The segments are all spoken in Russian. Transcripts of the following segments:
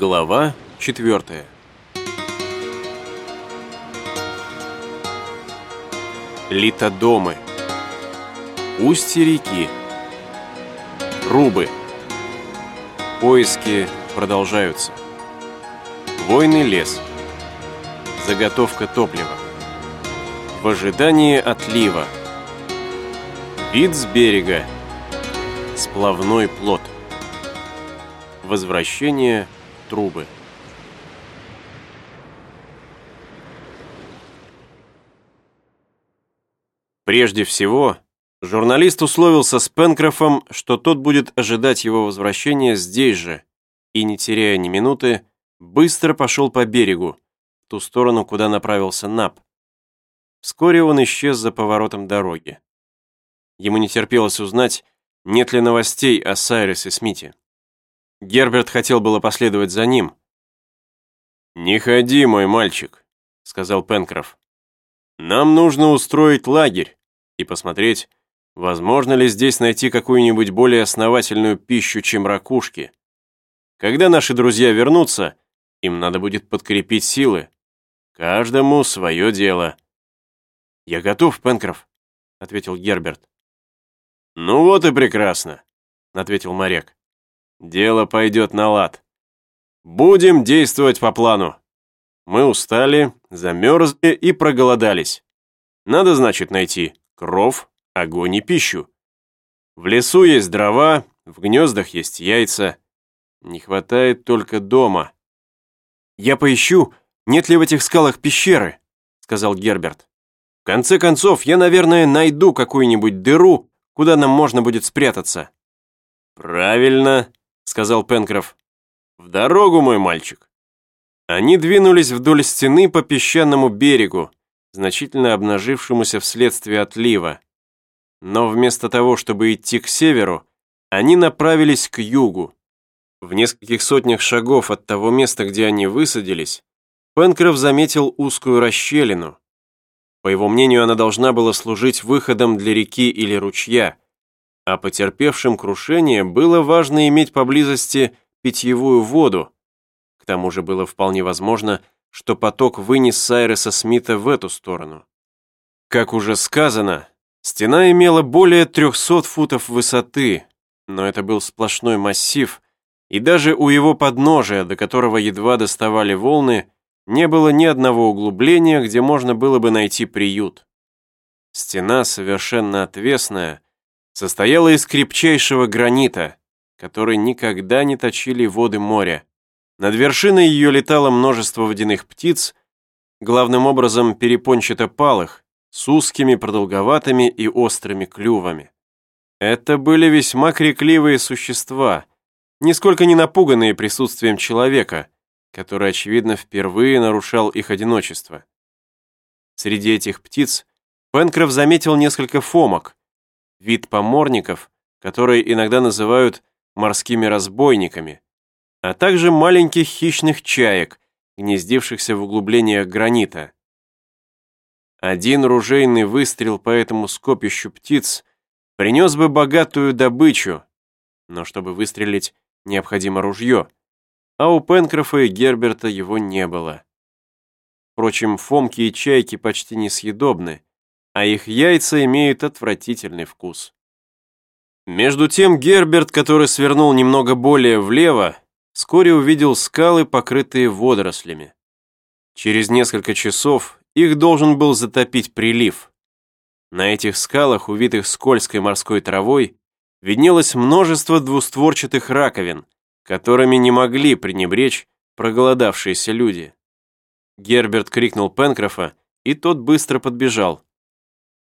Глава четвертая. Литодомы. Устье реки. Рубы. Поиски продолжаются. Войный лес. Заготовка топлива. В ожидании отлива. Вид с берега. Сплавной плот. Возвращение трубы. Прежде всего, журналист условился с Пенкрофом, что тот будет ожидать его возвращения здесь же, и, не теряя ни минуты, быстро пошел по берегу, в ту сторону, куда направился Нап. Вскоре он исчез за поворотом дороги. Ему не терпелось узнать, нет ли новостей о Сайресе Смите. Герберт хотел было последовать за ним. «Не ходи, мой мальчик», — сказал Пенкроф. «Нам нужно устроить лагерь и посмотреть, возможно ли здесь найти какую-нибудь более основательную пищу, чем ракушки. Когда наши друзья вернутся, им надо будет подкрепить силы. Каждому свое дело». «Я готов, Пенкроф», — ответил Герберт. «Ну вот и прекрасно», — ответил моряк. Дело пойдет на лад. Будем действовать по плану. Мы устали, замерзли и проголодались. Надо, значит, найти кров, огонь и пищу. В лесу есть дрова, в гнездах есть яйца. Не хватает только дома. «Я поищу, нет ли в этих скалах пещеры», — сказал Герберт. «В конце концов, я, наверное, найду какую-нибудь дыру, куда нам можно будет спрятаться». «Правильно», сказал Пенкроф. «В дорогу, мой мальчик!» Они двинулись вдоль стены по песчаному берегу, значительно обнажившемуся вследствие отлива. Но вместо того, чтобы идти к северу, они направились к югу. В нескольких сотнях шагов от того места, где они высадились, Пенкроф заметил узкую расщелину. По его мнению, она должна была служить выходом для реки или ручья, а потерпевшим крушение было важно иметь поблизости питьевую воду. К тому же было вполне возможно, что поток вынес Сайреса Смита в эту сторону. Как уже сказано, стена имела более 300 футов высоты, но это был сплошной массив, и даже у его подножия, до которого едва доставали волны, не было ни одного углубления, где можно было бы найти приют. Стена совершенно отвесная, состояла из крепчайшего гранита, который никогда не точили воды моря. Над вершиной ее летало множество водяных птиц, главным образом перепончато-палых, с узкими, продолговатыми и острыми клювами. Это были весьма крикливые существа, нисколько не напуганные присутствием человека, который, очевидно, впервые нарушал их одиночество. Среди этих птиц Пенкроф заметил несколько фомок, вид поморников, которые иногда называют морскими разбойниками, а также маленьких хищных чаек, гнездившихся в углублениях гранита. Один ружейный выстрел по этому скопищу птиц принес бы богатую добычу, но чтобы выстрелить, необходимо ружье, а у Пенкрофа и Герберта его не было. Впрочем, фомки и чайки почти несъедобны, а их яйца имеют отвратительный вкус. Между тем Герберт, который свернул немного более влево, вскоре увидел скалы, покрытые водорослями. Через несколько часов их должен был затопить прилив. На этих скалах, увитых скользкой морской травой, виднелось множество двустворчатых раковин, которыми не могли пренебречь проголодавшиеся люди. Герберт крикнул Пенкрофа, и тот быстро подбежал.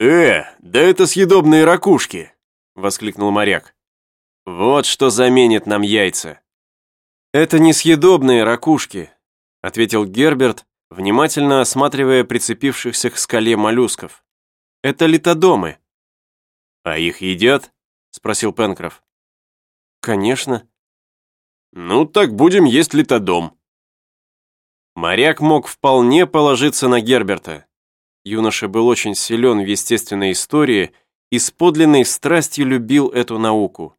«Э, да это съедобные ракушки!» — воскликнул моряк. «Вот что заменит нам яйца!» «Это не съедобные ракушки», — ответил Герберт, внимательно осматривая прицепившихся к скале моллюсков. «Это литодомы». «А их едят?» — спросил Пенкроф. «Конечно». «Ну, так будем есть литодом». Моряк мог вполне положиться на Герберта. Юноша был очень силен в естественной истории и с подлинной страстью любил эту науку.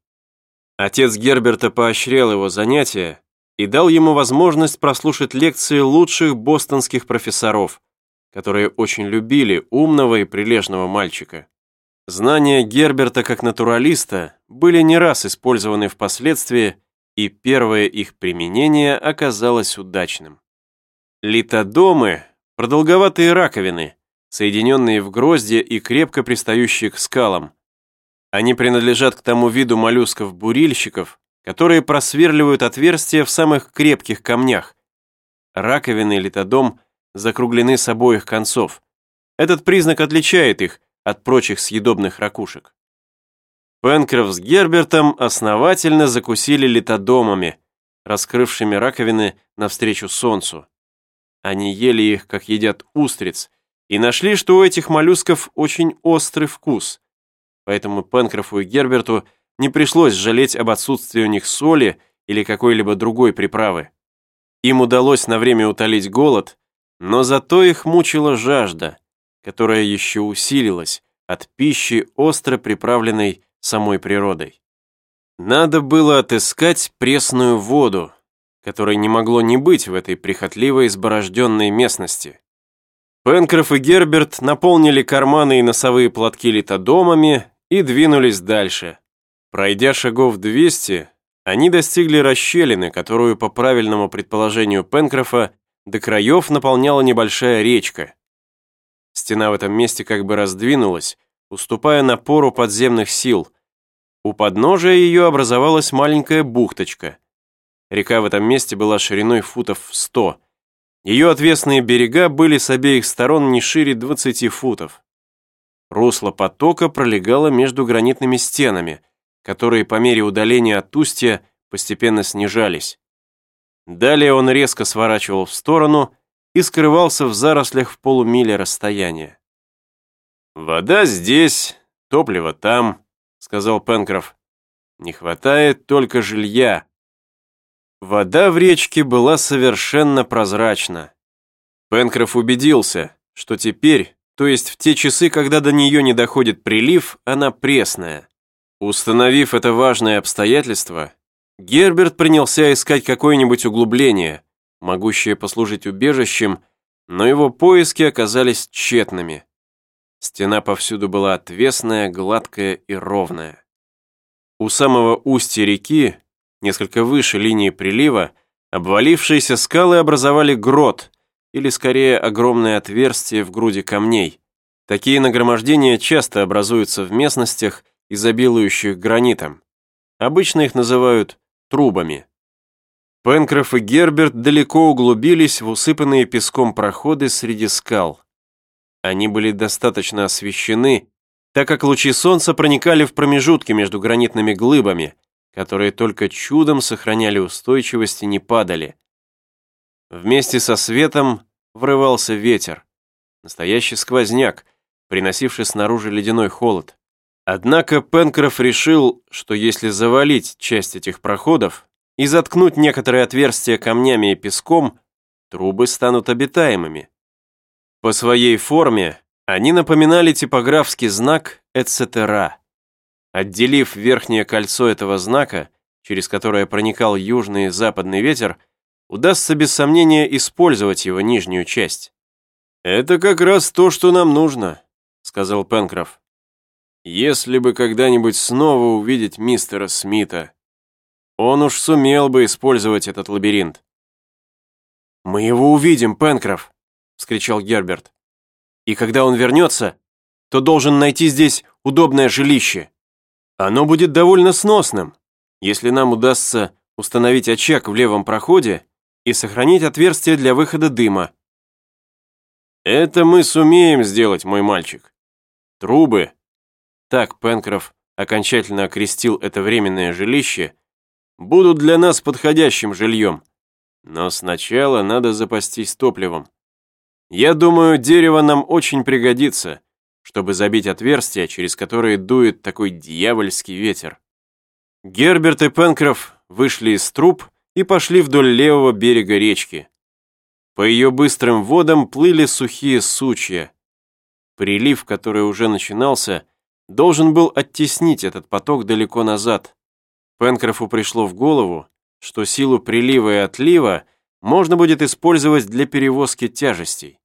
Отец Герберта поощрял его занятия, и дал ему возможность прослушать лекции лучших бостонских профессоров, которые очень любили умного и прилежного мальчика. Знания Герберта как натуралиста были не раз использованы впоследствии, и первое их применение оказалось удачным. Литодомы – продолговатые раковины, соединенные в гроздья и крепко пристающие к скалам. Они принадлежат к тому виду моллюсков-бурильщиков, которые просверливают отверстия в самых крепких камнях. Раковины литодом закруглены с обоих концов. Этот признак отличает их от прочих съедобных ракушек. Пенкроф с Гербертом основательно закусили литодомами, раскрывшими раковины навстречу солнцу. Они ели их, как едят устриц, и нашли, что у этих моллюсков очень острый вкус. Поэтому Пенкрофу и Герберту не пришлось жалеть об отсутствии у них соли или какой-либо другой приправы. Им удалось на время утолить голод, но зато их мучила жажда, которая еще усилилась от пищи, остро приправленной самой природой. Надо было отыскать пресную воду, которой не могло не быть в этой прихотливо изборожденной местности. Пенкроф и Герберт наполнили карманы и носовые платки литодомами и двинулись дальше. Пройдя шагов 200, они достигли расщелины, которую, по правильному предположению Пенкрофа, до краев наполняла небольшая речка. Стена в этом месте как бы раздвинулась, уступая напору подземных сил. У подножия ее образовалась маленькая бухточка. Река в этом месте была шириной футов в сто. Ее отвесные берега были с обеих сторон не шире 20 футов. Русло потока пролегало между гранитными стенами, которые по мере удаления от устья постепенно снижались. Далее он резко сворачивал в сторону и скрывался в зарослях в полумиле расстояния. «Вода здесь, топливо там», — сказал Пенкроф. «Не хватает только жилья». Вода в речке была совершенно прозрачна. Пенкроф убедился, что теперь, то есть в те часы, когда до нее не доходит прилив, она пресная. Установив это важное обстоятельство, Герберт принялся искать какое-нибудь углубление, могущее послужить убежищем, но его поиски оказались тщетными. Стена повсюду была отвесная, гладкая и ровная. У самого устья реки несколько выше линии прилива, обвалившиеся скалы образовали грот, или скорее огромное отверстие в груди камней. Такие нагромождения часто образуются в местностях, изобилующих гранитом. Обычно их называют трубами. Пенкроф и Герберт далеко углубились в усыпанные песком проходы среди скал. Они были достаточно освещены, так как лучи солнца проникали в промежутки между гранитными глыбами, которые только чудом сохраняли устойчивость и не падали. Вместе со светом врывался ветер, настоящий сквозняк, приносивший снаружи ледяной холод. Однако Пенкроф решил, что если завалить часть этих проходов и заткнуть некоторые отверстия камнями и песком, трубы станут обитаемыми. По своей форме они напоминали типографский знак «Эцетера», Отделив верхнее кольцо этого знака, через которое проникал южный и западный ветер, удастся без сомнения использовать его нижнюю часть. «Это как раз то, что нам нужно», — сказал Пенкроф. «Если бы когда-нибудь снова увидеть мистера Смита, он уж сумел бы использовать этот лабиринт». «Мы его увидим, Пенкроф», — вскричал Герберт. «И когда он вернется, то должен найти здесь удобное жилище». Оно будет довольно сносным, если нам удастся установить очаг в левом проходе и сохранить отверстие для выхода дыма. Это мы сумеем сделать, мой мальчик. Трубы, так Пенкроф окончательно окрестил это временное жилище, будут для нас подходящим жильем. Но сначала надо запастись топливом. Я думаю, дерево нам очень пригодится, чтобы забить отверстия, через которые дует такой дьявольский ветер. Герберт и Пенкроф вышли из труб и пошли вдоль левого берега речки. По ее быстрым водам плыли сухие сучья. Прилив, который уже начинался, должен был оттеснить этот поток далеко назад. Пенкрофу пришло в голову, что силу прилива и отлива можно будет использовать для перевозки тяжестей.